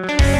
you